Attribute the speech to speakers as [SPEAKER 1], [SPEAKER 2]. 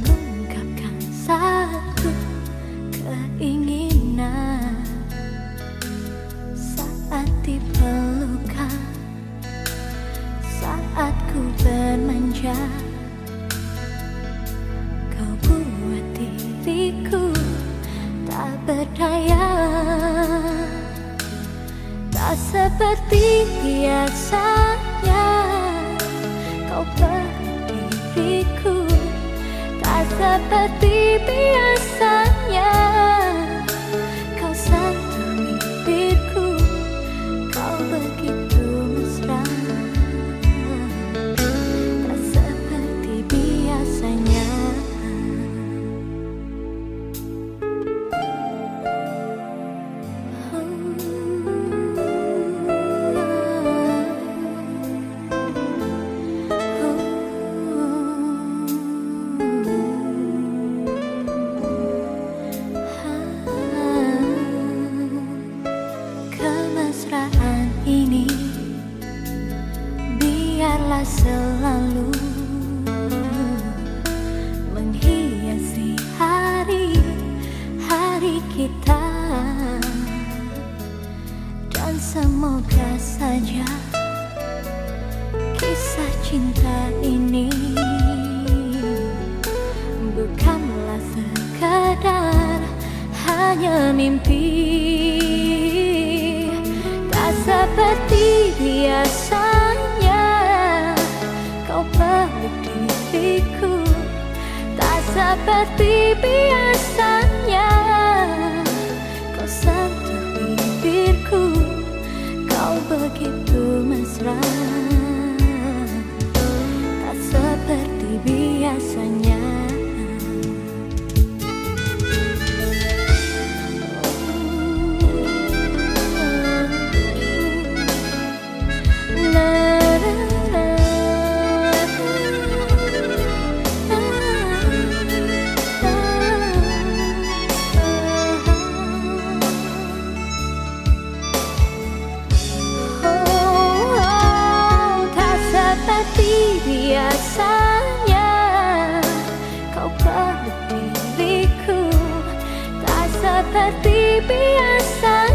[SPEAKER 1] mengungkapkan satu keinginan saat diperlukan saat ku bermanja. Kau buat diriku tak berdaya tak seperti biasa. Seperti biasanya Kemesraan ini. Biarlah selalu menghiasi hari-hari kita. Dan semoga saja kisah cinta ini bukanlah sekadar hanya mimpi seperti biasanya biasanya kau peluk diriku tak seperti biasa